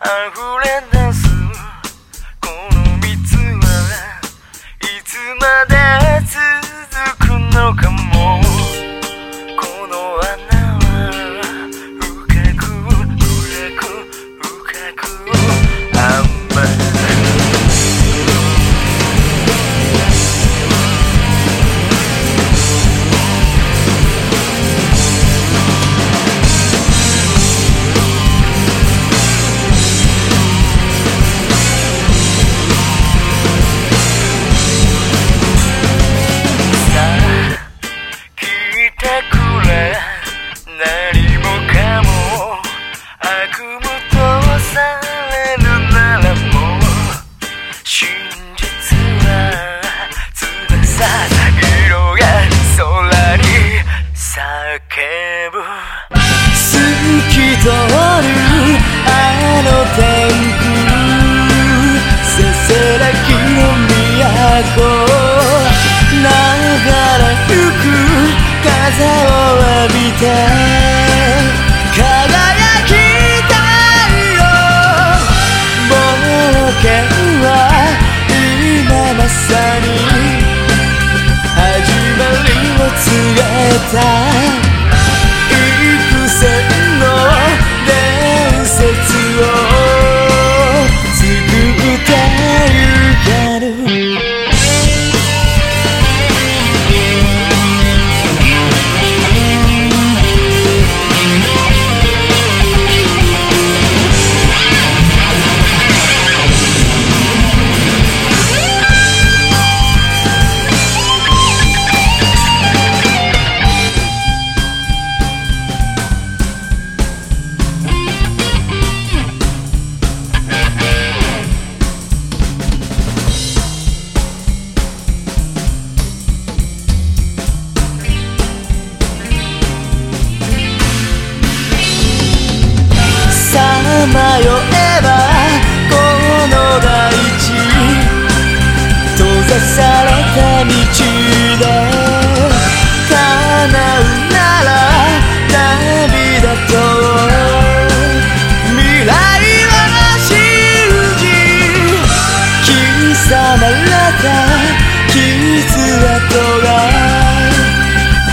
I'm let 透き通るあの天空せせらぎの都流れゆく風を浴びて輝きたいよ。冒険は今まさに始まりを告げた。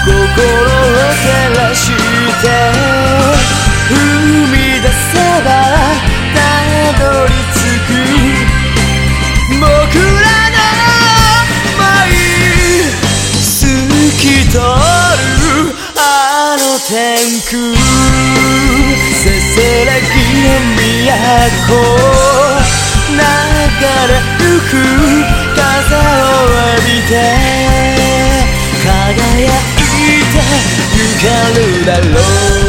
心を照らして踏み出せばたどり着く僕らの舞透き通るあの天空せせらぎの都流れゆく風を浴びて輝いてゆけるだろう